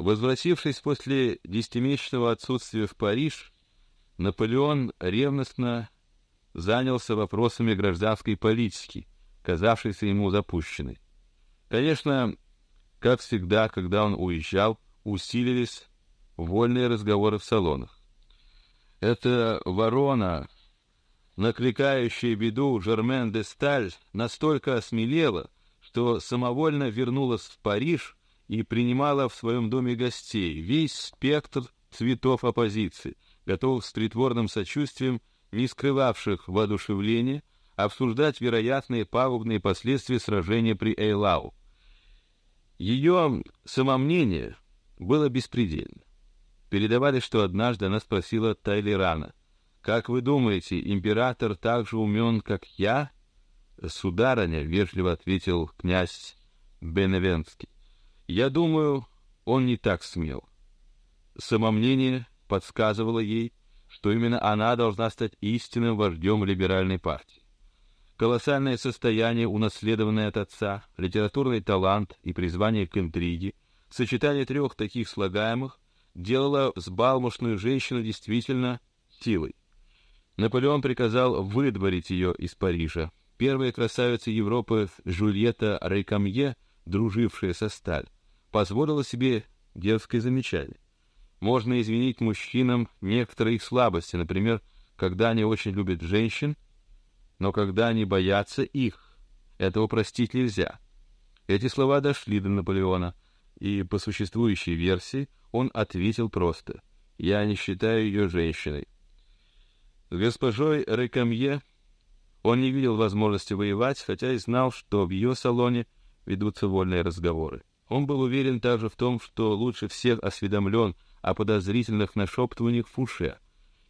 Возвратившись после десятимесячного отсутствия в Париж, Наполеон ревностно занялся вопросами гражданской политики, казавшейся ему запущенной. Конечно, как всегда, когда он уезжал, усилились вольные разговоры в салонах. Эта ворона, накликающая беду Жермен де Сталь, настолько осмелела, что самовольно вернулась в Париж и принимала в своем доме гостей весь спектр цветов оппозиции, готовых с притворным сочувствием, не скрывавших воодушевления, обсуждать вероятные пагубные последствия сражения при Эйлау. Ее самомнение было беспредельно. Передавали, что однажды она спросила Тайлерана, «Как вы думаете, император так же умен, как я?» «Сударыня», — вежливо ответил князь Беневенский, я думаю, он не так смел. Самомнение подсказывало ей, что именно она должна стать истинным вождем либеральной партии. Колоссальное состояние, унаследованное от отца, литературный талант и призвание к интриге, сочетание трех таких слагаемых делало взбалмошную женщину действительно силой. Наполеон приказал выдворить ее из Парижа. Первая красавица Европы Жюльетта Рейкамье, дружившая со Сталь, позволила себе дерзкое замечание. Можно извинить мужчинам некоторые их слабости, например, когда они очень любят женщин, но когда они боятся их, этого простить нельзя. Эти слова дошли до Наполеона, и по существующей версии он ответил просто: "Я не считаю ее женщиной". С госпожой Рекамье он не видел возможности воевать, хотя и знал, что в ее салоне ведутся вольные разговоры. Он был уверен также в том, что лучше всех осведомлен о подозрительных нашептываниях Фуше.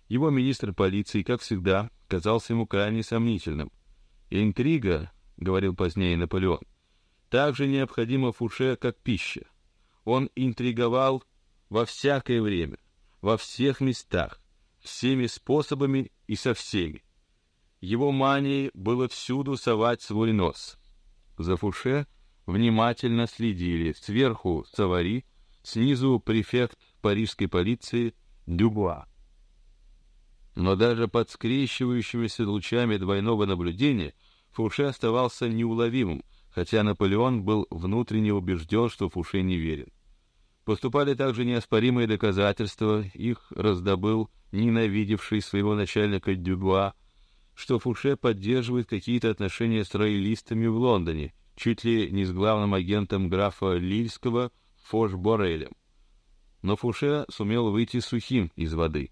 Его министр полиции, как всегда, казался ему крайне сомнительным. Интрига, говорил позднее Наполеон, также необходима Фуше, как пища. Он интриговал во всякое время, во всех местах, всеми способами и со всеми. Его манией было всюду совать свой нос. За Фуше внимательно следили сверху Савари, снизу префект парижской полиции Дюбуа. Но даже под скрещивающимися лучами двойного наблюдения Фуше оставался неуловимым, хотя Наполеон был внутренне убежден, что Фуше не верен. Поступали также неоспоримые доказательства, их раздобыл ненавидевший своего начальника Дюбуа, что Фуше поддерживает какие-то отношения с роялистами в Лондоне чуть ли не с главным агентом графа Лильского Фош Борелем. Но Фуше сумел выйти сухим из воды.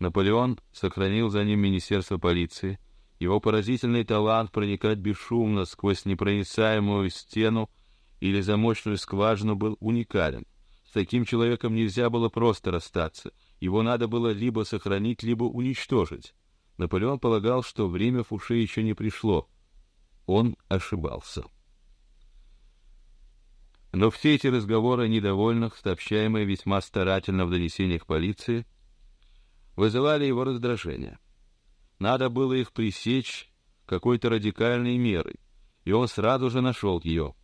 Наполеон сохранил за ним министерство полиции. Его поразительный талант проникать бесшумно сквозь непроницаемую стену или замочную скважину был уникален. С таким человеком нельзя было просто расстаться. Его надо было либо сохранить, либо уничтожить. Наполеон полагал, что время Фуше еще не пришло. Он ошибался. Но все эти разговоры недовольных, сообщаемые весьма старательно в донесениях полиции, вызывали его раздражение. Надо было их пресечь какой-то радикальной мерой, и он сразу же нашел ее.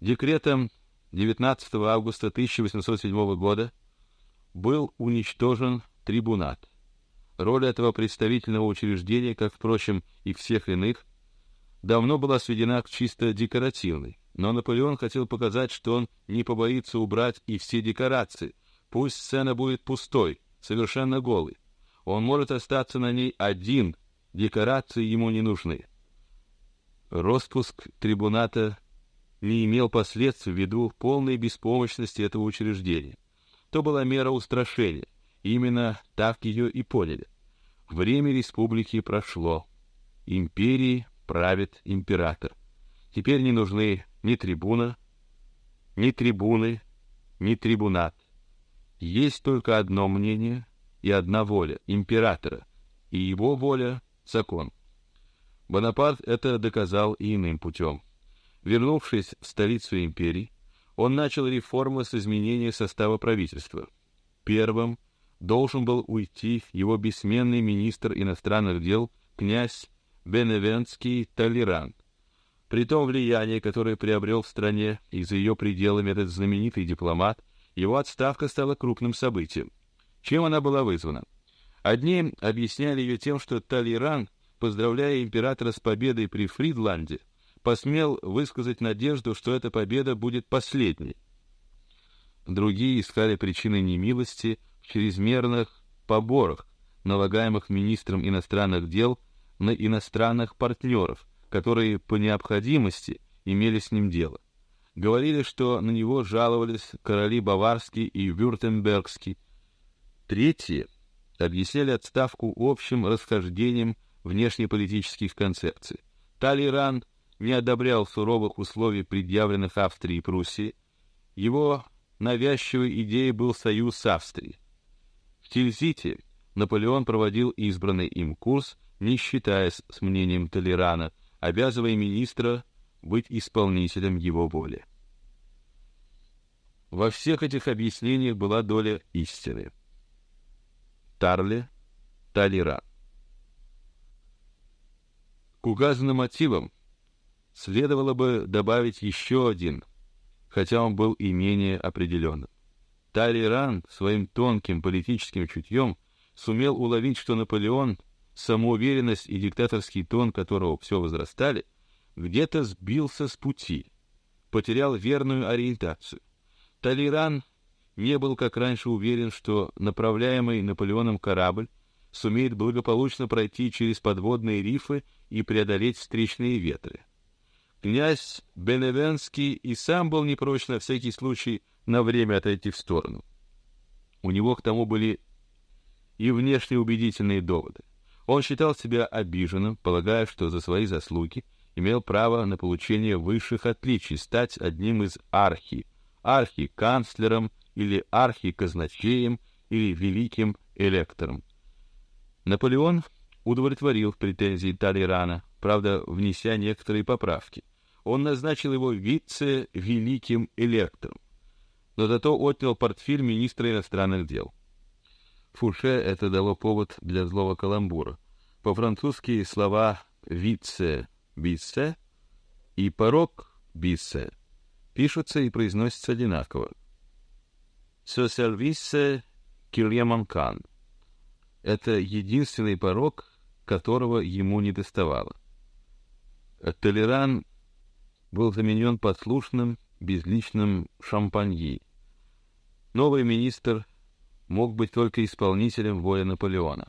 Декретом 19 августа 1807 года был уничтожен трибунат. Роль этого представительного учреждения, как впрочем и всех иных, давно была сведена к чисто декоративной. Но Наполеон хотел показать, что он не побоится убрать и все декорации. Пусть сцена будет пустой, совершенно голой. Он может остаться на ней один. Декорации ему не нужны. Роспуск трибуната не имел последствий ввиду полной беспомощности этого учреждения. То была мера устрашения. Именно так ее и поняли. Время республики прошло. Империи правит император. Теперь не нужны ни трибуна, ни трибуны, ни трибунат. Есть только одно мнение и одна воля императора, и его воля закон. Бонапарт это доказал иным путем. Вернувшись в столицу империи, он начал реформы с изменения состава правительства. Первым должен был уйти его бессменный министр иностранных дел князь Беневентский Толерант. При том влиянии, которое приобрел в стране и за ее пределами этот знаменитый дипломат, Его отставка стала крупным событием. Чем она была вызвана? Одни объясняли ее тем, что Талиран, поздравляя императора с победой при Фридланде, посмел высказать надежду, что эта победа будет последней. Другие искали причины немилости в чрезмерных поборах, налагаемых министром иностранных дел на иностранных партнеров, которые по необходимости имели с ним дело. Говорили, что на него жаловались короли Баварский и Вюртембергский. Третьи объясняли отставку общим расхождением внешнеполитических концепций. Талиран не одобрял суровых условий, предъявленных Австрией и Пруссией. Его навязчивой идеей был союз с Австрией. В Тильзите Наполеон проводил избранный им курс, не считаясь с мнением Толерана, обязывая министра быть исполнителем его воли. Во всех этих объяснениях была доля истины. Тарле, Талеран. К указанным мотивам следовало бы добавить еще один, хотя он был и менее определенным. Талеран своим тонким политическим чутьем сумел уловить, что Наполеон, самоуверенность и диктаторский тон которого все возрастали, где-то сбился с пути, потерял верную ориентацию. Талиран не был, как раньше, уверен, что направляемый Наполеоном корабль сумеет благополучно пройти через подводные рифы и преодолеть встречные ветры. Князь Беневенский и сам был не прочь на всякий случай на время отойти в сторону. У него к тому были и внешне убедительные доводы. Он считал себя обиженным, полагая, что за свои заслуги имел право на получение высших отличий, стать одним из архи, архиканцлером или архиказначеем или великим электором. Наполеон удовлетворил претензии Талирана, правда, внеся некоторые поправки. Он назначил его вице-великим электором, но зато отнял портфель министра иностранных дел. Фуше это дало повод для злого каламбура. По-французски слова «вице» «биссе» и «порог» «биссе» пишутся и произносятся одинаково. «Ce service qu'il Это единственный порог, которого ему не доставало. Толеран был заменен послушным, безличным шампаньи. Новый министр мог быть только исполнителем воли Наполеона.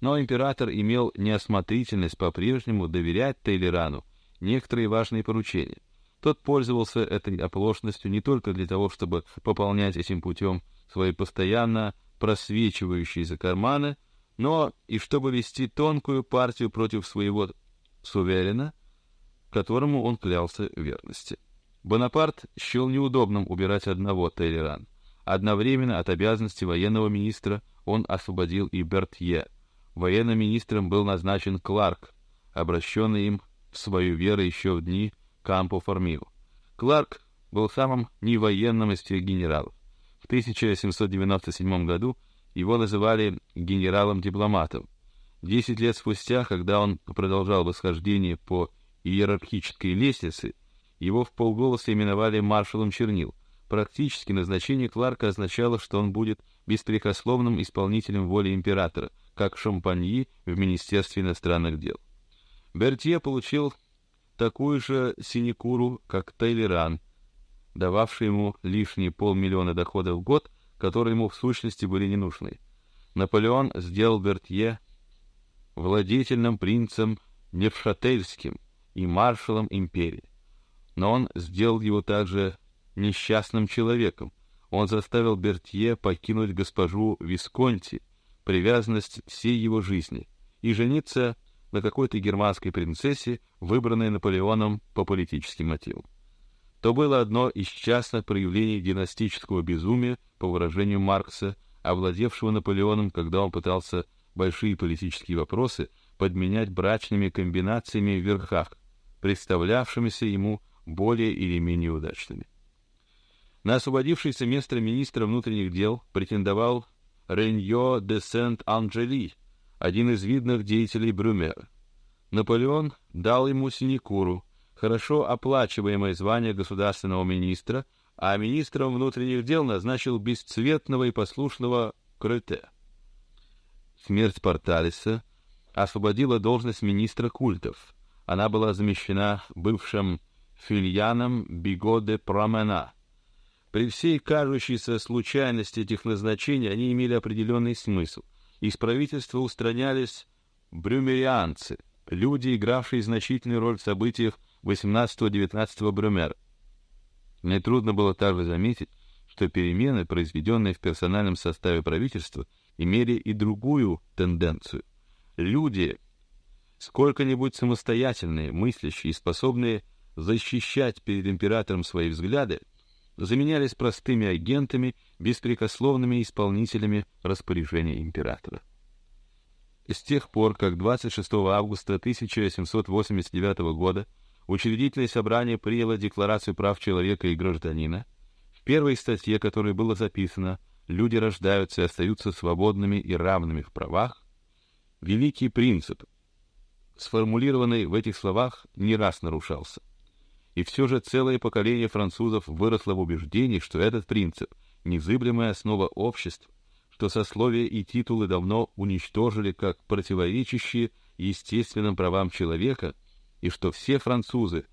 Но император имел неосмотрительность по-прежнему доверять Тейлерану некоторые важные поручения. Тот пользовался этой оплошностью не только для того, чтобы пополнять этим путем свои постоянно просвечивающиеся карманы, но и чтобы вести тонкую партию против своего суверена, которому он клялся верности. Бонапарт счел неудобным убирать одного Тейлерана. Одновременно от обязанности военного министра он освободил и Бертье. Военным министром был назначен Кларк, обращенный им в свою веру еще в дни Кампо Формио. Кларк был самым невоенным из всех генералов. В 1797 году его называли генералом-дипломатом. Десять лет спустя, когда он продолжал восхождение по иерархической лестнице, его в полголоса именовали маршалом чернил — Практически назначение Кларка означало, что он будет беспрекословным исполнителем воли императора, как Шампаньи в Министерстве иностранных дел. Бертье получил такую же синекуру, как Тейлеран, дававший ему лишние полмиллиона доходов в год, которые ему в сущности были не нужны. Наполеон сделал Бертье владетельным принцем Невшательским и маршалом империи, но он сделал его также несчастным человеком. Он заставил Бертье покинуть госпожу Висконти, привязанность всей его жизни, и жениться на какой-то германской принцессе, выбранной Наполеоном по политическим мотивам. То было одно из частных проявлений династического безумия, по выражению Маркса, овладевшего Наполеоном, когда он пытался большие политические вопросы подменять брачными комбинациями в верхах, представлявшимися ему более или менее удачными. На освободившееся место министра внутренних дел претендовал Реньо де Сент-Анджели, один из видных деятелей Брюмера. Наполеон дал ему синекуру, хорошо оплачиваемое звание государственного министра, а министром внутренних дел назначил бесцветного и послушного Крете. Смерть Порталиса освободила должность министра культов. Она была замещена бывшим Фильяном Биго де Промена. При всей кажущейся случайности этих назначений они имели определенный смысл. Из правительства устранялись брюмерианцы, люди, игравшие значительную роль в событиях 18-19 Брюмера. Мне трудно было также заметить, что перемены, произведенные в персональном составе правительства, имели и другую тенденцию. Люди, сколько-нибудь самостоятельные, мыслящие и способные защищать перед императором свои взгляды, заменялись простыми агентами, беспрекословными исполнителями распоряжений императора. С тех пор, как 26 августа 1789 года учредительное собрание приняло Декларацию прав человека и гражданина, в первой статье, которой было записано «Люди рождаются и остаются свободными и равными в правах», великий принцип, сформулированный в этих словах, не раз нарушался. И все же целое поколение французов выросло в убеждении, что этот принцип — незыблемая основа общества, что сословия и титулы давно уничтожили как противоречащие естественным правам человека, и что все французы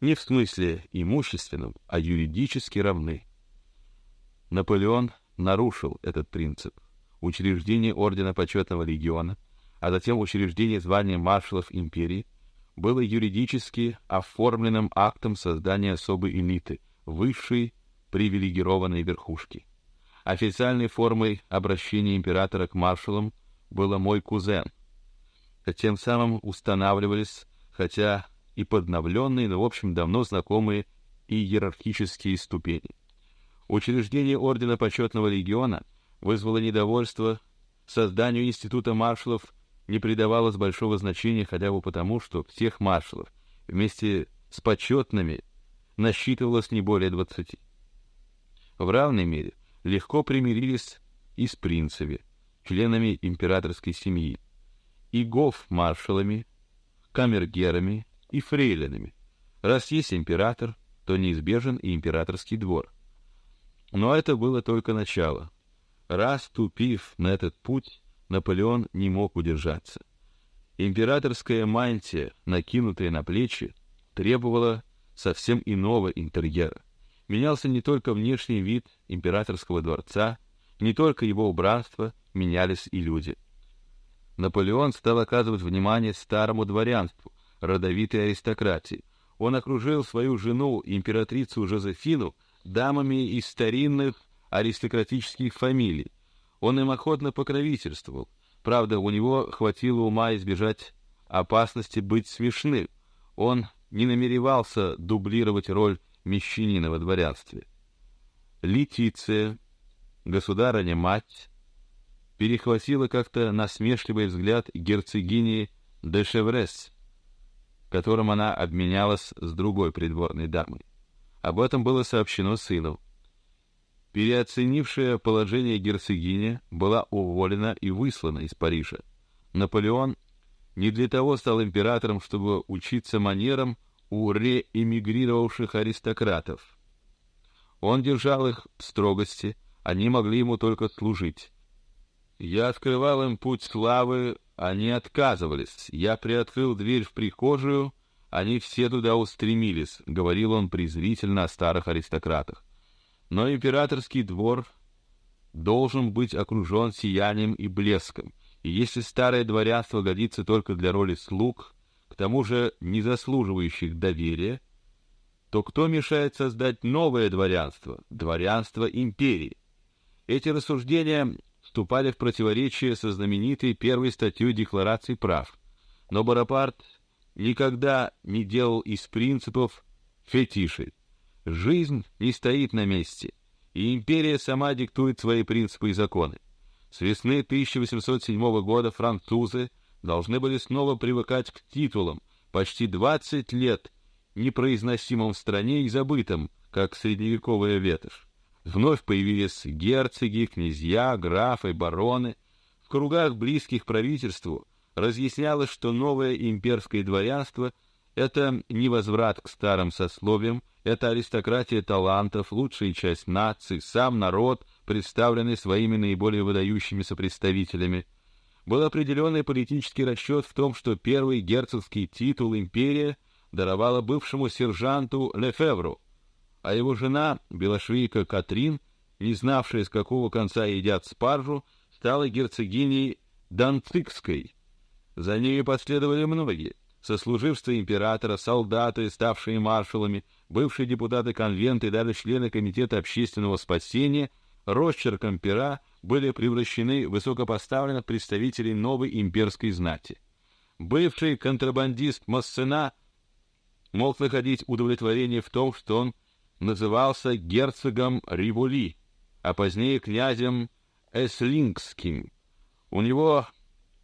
не в смысле имущественном, а юридически равны. Наполеон нарушил этот принцип. Учреждение ордена почетного легиона, а затем учреждение звания маршалов империи было юридически оформленным актом создания особой элиты, высшей привилегированной верхушки. Официальной формой обращения императора к маршалам было мой кузен. Тем самым устанавливались, хотя и подновленные, но в общем давно знакомые иерархические ступени. Учреждение ордена почетного легиона вызвало недовольство созданию института маршалов не придавалось большого значения хотя бы потому, что всех маршалов вместе с почетными насчитывалось не более двадцати. В равной мере легко примирились и с принцами, членами императорской семьи, и гоф-маршалами, камергерами и фрейлинами. Раз есть император, то неизбежен и императорский двор. Но это было только начало. Раз ступив на этот путь, Наполеон не мог удержаться. Императорская мантия, накинутая на плечи, требовала совсем иного интерьера. Менялся не только внешний вид императорского дворца, не только его убранство, менялись и люди. Наполеон стал оказывать внимание старому дворянству, родовитой аристократии. Он окружил свою жену, императрицу Жозефину, дамами из старинных аристократических фамилий, он им охотно покровительствовал. Правда, у него хватило ума избежать опасности быть смешным. Он не намеревался дублировать роль мещанина во дворянстве. Летиция, государыня-мать, перехватила как-то насмешливый взгляд герцогини де Шеврес, которым она обменялась с другой придворной дамой. Об этом было сообщено сыну. Переоценившая положение герцогиня была уволена и выслана из Парижа. Наполеон не для того стал императором, чтобы учиться манерам у реэмигрировавших аристократов. Он держал их в строгости, они могли ему только служить. Я открывал им путь славы, они отказывались. Я приоткрыл дверь в прихожую, они все туда устремились, говорил он презрительно о старых аристократах. Но императорский двор должен быть окружен сиянием и блеском, и если старое дворянство годится только для роли слуг, к тому же не заслуживающих доверия, то кто мешает создать новое дворянство, дворянство империи? Эти рассуждения вступали в противоречие со знаменитой первой статьей Декларации прав, но Бонапарт никогда не делал из принципов фетишей. Жизнь не стоит на месте, и империя сама диктует свои принципы и законы. С весны 1807 года французы должны были снова привыкать к титулам, почти 20 лет непроизносимым в стране и забытым, как средневековая ветошь. Вновь появились герцоги, князья, графы, бароны. В кругах близких правительству разъяснялось, что новое имперское дворянство Это не возврат к старым сословиям, это аристократия талантов, лучшая часть нации, сам народ, представленный своими наиболее выдающимися представителями. Был определенный политический расчет в том, что первый герцогский титул империя даровала бывшему сержанту Лефевру, а его жена, белошвейка Катрин, не знавшая, с какого конца едят спаржу, стала герцогиней Данцикской. За нею последовали многие сослуживцы императора, солдаты, ставшие маршалами, бывшие депутаты конвента и даже члены комитета общественного спасения, росчерком пера были превращены в высокопоставленных представителей новой имперской знати. Бывший контрабандист Массена мог находить удовлетворение в том, что он назывался герцогом Риволи, а позднее князем Эслингским. У него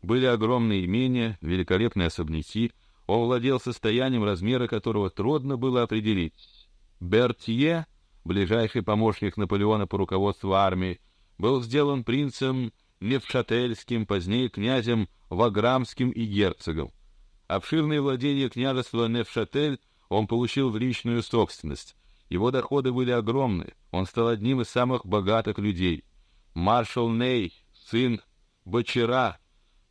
были огромные имения, великолепные особняки, он владел состоянием, размера которого трудно было определить. Бертье, ближайший помощник Наполеона по руководству армии, был сделан принцем Невшательским, позднее князем Ваграмским и герцогом. Обширные владения княжества Невшатель он получил в личную собственность. Его доходы были огромны. Он стал одним из самых богатых людей. Маршал Ней, сын Бочера,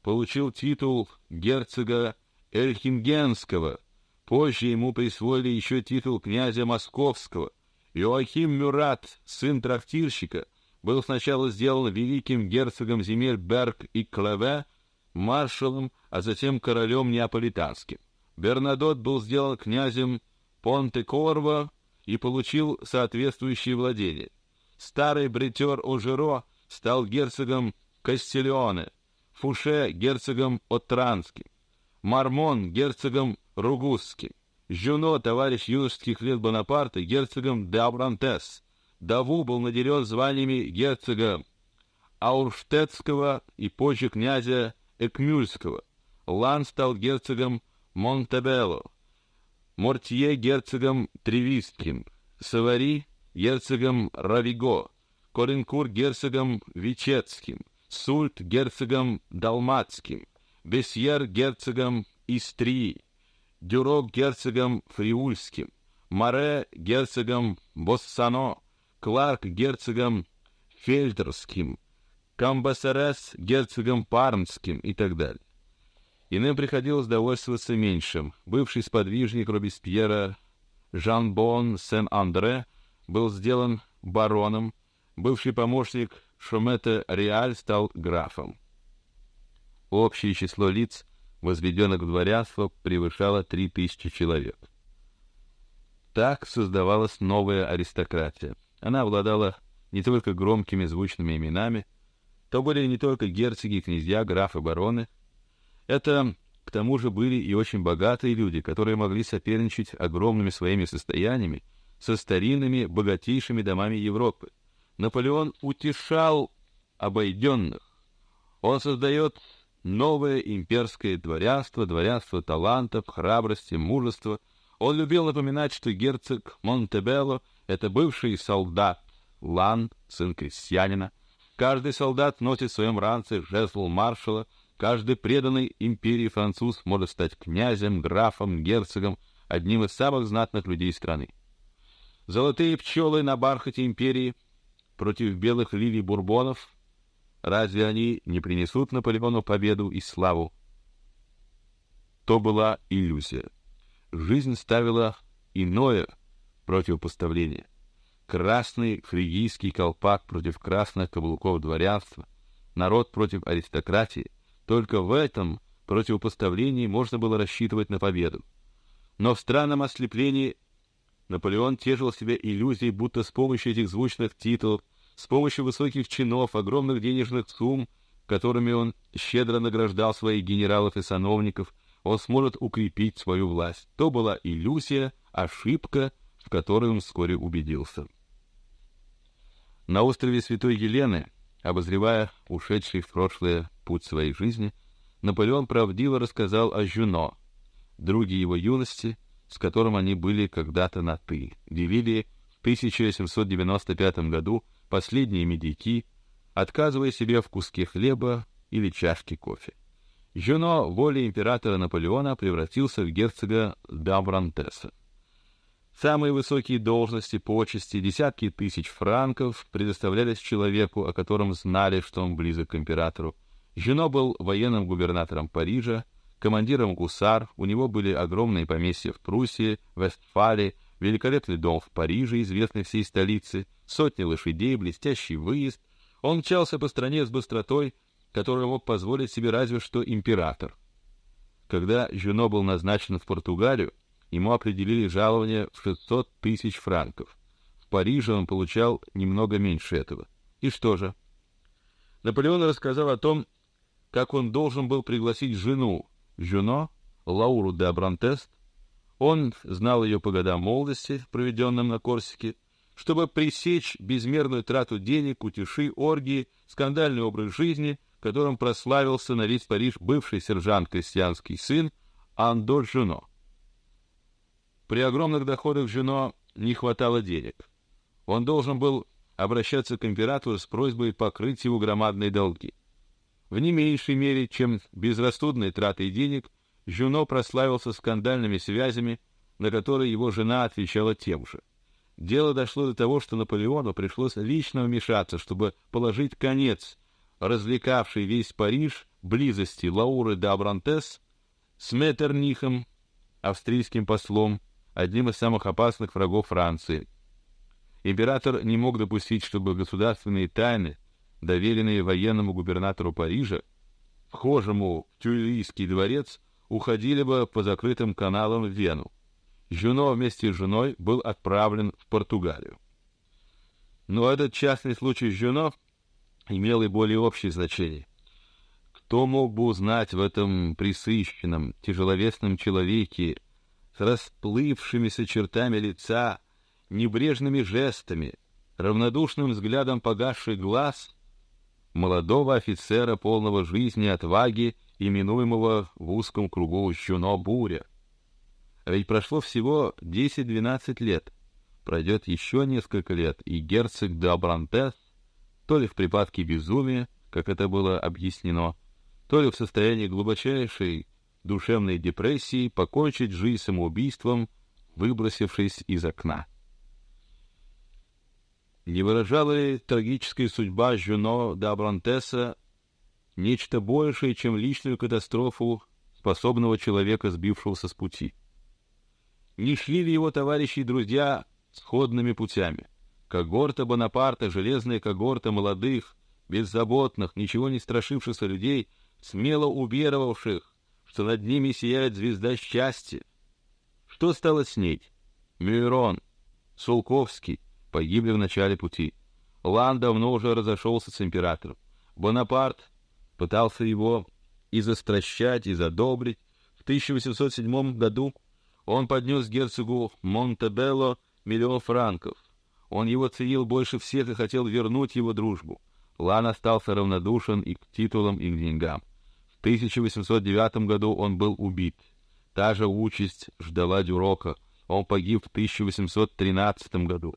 получил титул герцога Эльхингенского. Позже ему присвоили еще титул князя Московского. Иоахим Мюрат, сын трактирщика, был сначала сделан великим герцогом земель Берг и Клеве, маршалом, а затем королем неаполитанским. Бернадот был сделан князем Понте-Корво и получил соответствующие владения. Старый бретер Ожеро стал герцогом Кастильоне, Фуше — герцогом Оттранским. Мармон герцогом Ругусским, Жюно, товарищ юношеских лет Бонапарта, герцогом де Абрантес. Даву был наделен званиями герцога Аурштетского и позже князя Экмюльского. Лан стал герцогом Монтебелло, Мортье герцогом Тревиским, Савари герцогом Равиго, Коринкур герцогом Вичетским, Сульт герцогом Далматским, Бесьер герцогом Истрии, Дюро герцогом Фриульским, Море герцогом Боссано, Кларк герцогом Фельдерским, Камбасерес герцогом Пармским и так далее. Иным приходилось довольствоваться меньшим. Бывший сподвижник Робеспьера Жан-Бон Сен-Андре был сделан бароном, бывший помощник Шомета Реаль стал графом. Общее число лиц, возведенных в дворянство, превышало три тысячи человек. Так создавалась новая аристократия. Она обладала не только громкими звучными именами, то были не только герцоги, князья, графы, бароны. Это, к тому же, были и очень богатые люди, которые могли соперничать огромными своими состояниями со старинными, богатейшими домами Европы. Наполеон утешал обойденных. Он создает новое имперское дворянство, дворянство талантов, храбрости, мужества. Он любил напоминать, что герцог Монтебелло — это бывший солдат, Лан, сын крестьянина. Каждый солдат носит в своем ранце жезл маршала, каждый преданный империи француз может стать князем, графом, герцогом, одним из самых знатных людей страны. Золотые пчелы на бархате империи против белых лилий бурбонов Разве они не принесут Наполеону победу и славу? То была иллюзия. Жизнь ставила иное противопоставление. Красный фригийский колпак против красных каблуков дворянства, народ против аристократии. Только в этом противопоставлении можно было рассчитывать на победу. Но в странном ослеплении Наполеон тешил себя иллюзией, будто с помощью этих звучных титулов с помощью высоких чинов, огромных денежных сумм, которыми он щедро награждал своих генералов и сановников, он сможет укрепить свою власть. То была иллюзия, ошибка, в которой он вскоре убедился. На острове Святой Елены, обозревая ушедший в прошлое путь своей жизни, Наполеон правдиво рассказал о Жюно, друге его юности, с которым они были когда-то на «ты», делили в 1795 году последние медики, отказывая себе в куске хлеба или чашке кофе. Жюно волей императора Наполеона превратился в герцога Дабрантеса. Самые высокие должности, почести, десятки тысяч франков предоставлялись человеку, о котором знали, что он близок к императору. Жюно был военным губернатором Парижа, командиром гусар, у него были огромные поместья в Пруссии, Вестфалии, великолепный дом в Париже, известный всей столице, сотни лошадей, блестящий выезд. Он мчался по стране с быстротой, которую мог позволить себе разве что император. Когда Жюно был назначен в Португалию, ему определили жалование в 600 тысяч франков. В Париже он получал немного меньше этого. И что же? Наполеон рассказал о том, как он должен был пригласить жену Жюно, Лауру де Абрантест. Он знал ее по годам молодости, проведенным на Корсике, чтобы пресечь безмерную трату денег, утеши, оргии, скандальный образ жизни, которым прославился на весь Париж бывший сержант-крестьянский сын Андо Жюно. При огромных доходах Жюно не хватало денег. Он должен был обращаться к императору с просьбой покрыть его громадные долги. В не меньшей мере, чем безрассудной тратой денег, Жюно прославился скандальными связями, на которые его жена отвечала тем же. Дело дошло до того, что Наполеону пришлось лично вмешаться, чтобы положить конец развлекавшей весь Париж близости Лауры де Абрантес с Меттернихом, австрийским послом, одним из самых опасных врагов Франции. Император не мог допустить, чтобы государственные тайны, доверенные военному губернатору Парижа, вхожему в Тюильрийский дворец, уходили бы по закрытым каналам в Вену. Жюно вместе с женой был отправлен в Португалию. Но этот частный случай Жюно имел и более общее значение. Кто мог бы узнать в этом присыщенном, тяжеловесном человеке с расплывшимися чертами лица, небрежными жестами, равнодушным взглядом погасший глаз молодого офицера, полного жизни отваги, именуемого в узком кругу Щуно Буря. Ведь прошло всего 10-12 лет. Пройдет еще несколько лет, и герцог де Абрантес, то ли в припадке безумия, как это было объяснено, то ли в состоянии глубочайшей душевной депрессии покончить жизнь самоубийством, выбросившись из окна. Не выражала ли трагическая судьба Жюно де Абрантеса нечто большее, чем личную катастрофу способного человека, сбившегося с пути? Не шли ли его товарищи и друзья сходными путями? Когорта Бонапарта, железная когорта молодых, беззаботных, ничего не страшившихся людей, смело уверовавших что над ними сияет звезда счастья. Что стало с ней? Мюйрон, Сулковский погибли в начале пути. Лан давно уже разошелся с императором. Бонапарт пытался его и застращать, и задобрить. В 1807 году он поднес герцогу Монтебелло миллион франков. Он его ценил больше всех и хотел вернуть его дружбу. Лан остался равнодушен и к титулам, и к деньгам. 1809 году он был убит. Та же участь ждала Дюрока. Он погиб в 1813 году.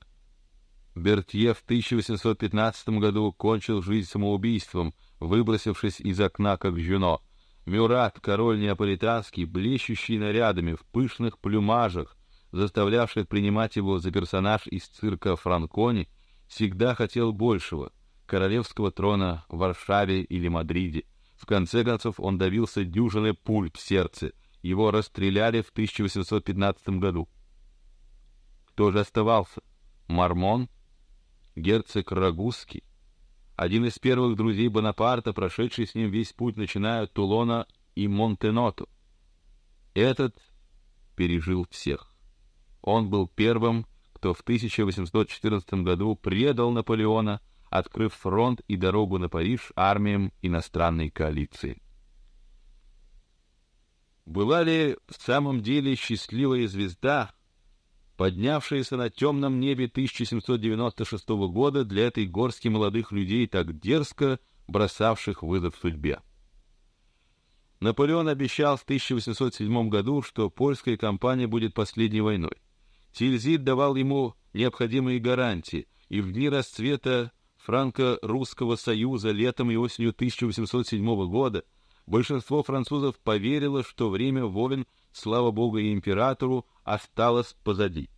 Бертье в 1815 году кончил жизнь самоубийством, выбросившись из окна как жено. Мюрат, король неаполитанский, блещущий нарядами в пышных плюмажах, заставлявший принимать его за персонаж из цирка Франкони, всегда хотел большего — королевского трона в Варшаве или Мадриде. В конце концов он добился дюжины пуль в сердце. Его расстреляли в 1815 году. Кто же оставался? Мармон, герцог Рагузский, один из первых друзей Бонапарта, прошедший с ним весь путь, начиная от Тулона и Монтеното. Этот пережил всех. Он был первым, кто в 1814 году предал Наполеона открыв фронт и дорогу на Париж армиям иностранной коалиции. Была ли в самом деле счастливая звезда, поднявшаяся на темном небе 1796 года для этой горстки молодых людей, так дерзко бросавших вызов судьбе? Наполеон обещал в 1807 году, что польская кампания будет последней войной. Тильзит давал ему необходимые гарантии, и в дни расцвета Франко-русского союза летом и осенью 1807 года большинство французов поверило, что время войн, слава богу и императору, осталось позади.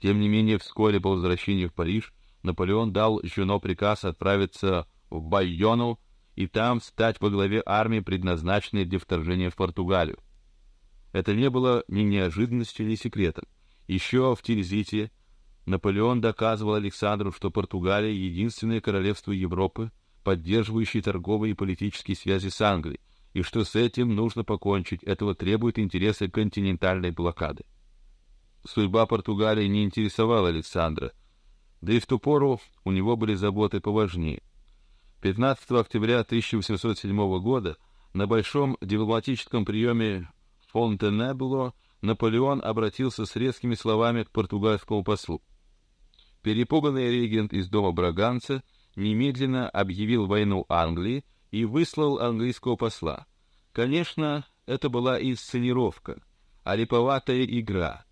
Тем не менее, вскоре по возвращении в Париж Наполеон дал Жюно приказ отправиться в Байону и там стать во главе армии, предназначенной для вторжения в Португалию. Это не было ни неожиданностью, ни секретом. Еще в Тильзите Наполеон доказывал Александру, что Португалия единственное королевство Европы, поддерживающее торговые и политические связи с Англией, и что с этим нужно покончить. Этого требуют интересы континентальной блокады. Судьба Португалии не интересовала Александра, да и в ту пору у него были заботы поважнее. 15 октября 1807 года на большом дипломатическом приеме Фонтенебло Наполеон обратился с резкими словами к португальскому послу. Перепуганный регент из дома Браганца немедленно объявил войну Англии и выслал английского посла. Конечно, это была инсценировка, а липоватая игра.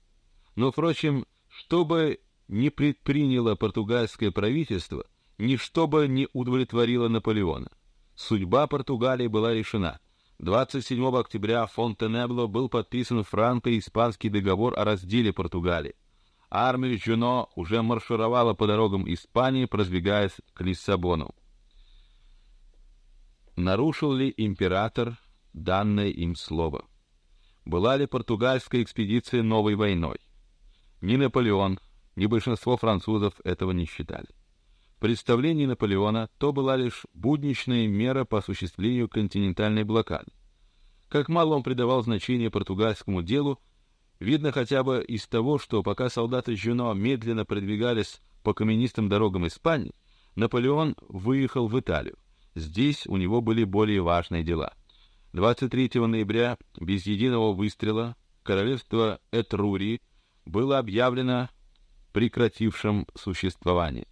Но, впрочем, что бы ни предприняло португальское правительство, ничто бы не удовлетворило Наполеона. Судьба Португалии была решена. 27 октября Фонтенебло был подписан франко-испанский договор о разделе Португалии. Армия Жюно уже маршировала по дорогам Испании, продвигаясь к Лиссабону. Нарушил ли император данное им слово? Была ли португальская экспедиция новой войной? Ни Наполеон, ни большинство французов этого не считали. В Наполеона то была лишь будничная мера по осуществлению континентальной блокады. Как мало он придавал значение португальскому делу, видно хотя бы из того, что пока солдаты Жюно медленно продвигались по каменистым дорогам Испании, Наполеон выехал в Италию. Здесь у него были более важные дела. 23 ноября без единого выстрела королевство Этрурии было объявлено прекратившим существование.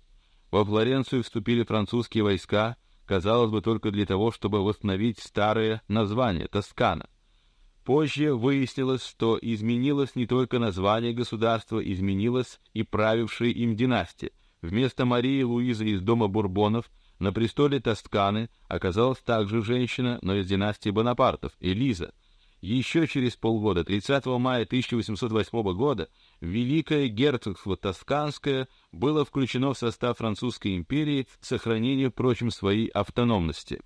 Во Флоренцию вступили французские войска, казалось бы, только для того, чтобы восстановить старое название Тоскана. Позже выяснилось, что изменилось не только название государства, изменилась и правившая им династия. Вместо Марии Луизы из дома Бурбонов на престоле Тосканы оказалась также женщина, но из династии Бонапартов, Элиза, еще через полгода, 30 мая 1808 года, Великое герцогство Тосканское было включено в состав Французской империи, сохранив, впрочем, своей автономности.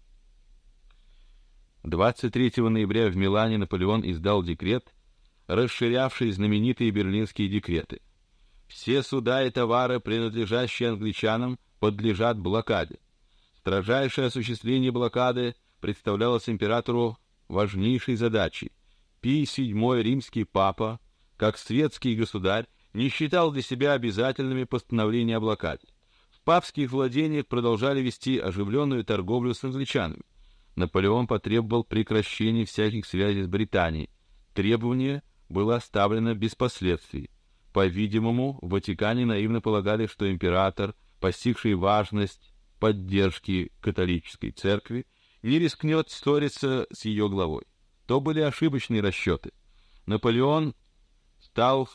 23 ноября в Милане Наполеон издал декрет, расширявший знаменитые берлинские декреты. Все суда и товары, принадлежащие англичанам, подлежат блокаде. Строжайшее осуществление блокады представлялось императору важнейшей задачей. Пий VII римский папа, как светский государь, не считал для себя обязательными постановления о блокаде. В папских владениях продолжали вести оживленную торговлю с англичанами. Наполеон потребовал прекращения всяких связей с Британией. Требование было оставлено без последствий. По-видимому, в Ватикане наивно полагали, что император, постигший важность поддержки католической церкви, не рискнет ссориться с ее главой. То были ошибочные расчеты. Наполеон стал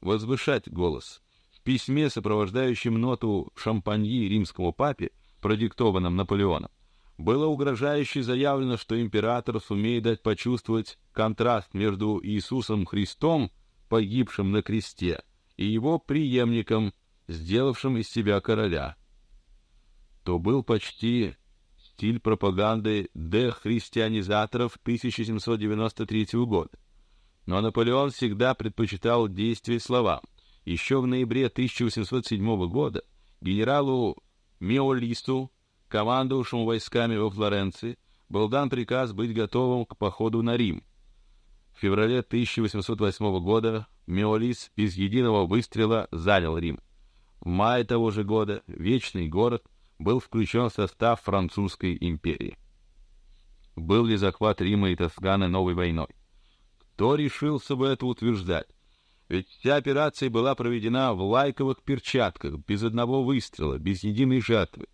возвышать голос. В письме, сопровождающем ноту шампаньи римскому папе, продиктованном Наполеоном, было угрожающе заявлено, что император сумеет дать почувствовать контраст между Иисусом Христом, погибшим на кресте, и его преемником, сделавшим из себя короля. То был почти стиль пропаганды дехристианизаторов 1793 года. Но Наполеон всегда предпочитал действия словам. Еще в ноябре 1807 года генералу Меолисту, командовавшему войсками во Флоренции, был дан приказ быть готовым к походу на Рим. В феврале 1808 года Меолис без единого выстрела занял Рим. В мае того же года Вечный город – был включен в состав французской империи. Был ли захват Рима и Тосканы новой войной? Кто решился бы это утверждать? Ведь вся операция была проведена в лайковых перчатках, без одного выстрела, без единой жертвы.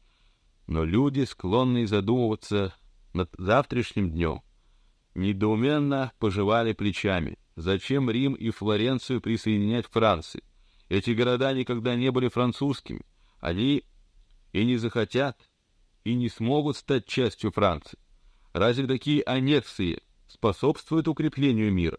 Но люди, склонные задумываться над завтрашним днем, недоуменно пожевали плечами. Зачем Рим и Флоренцию присоединять к Франции? Эти города никогда не были французскими. Они и не захотят, и не смогут стать частью Франции. Разве такие аннексии способствуют укреплению мира?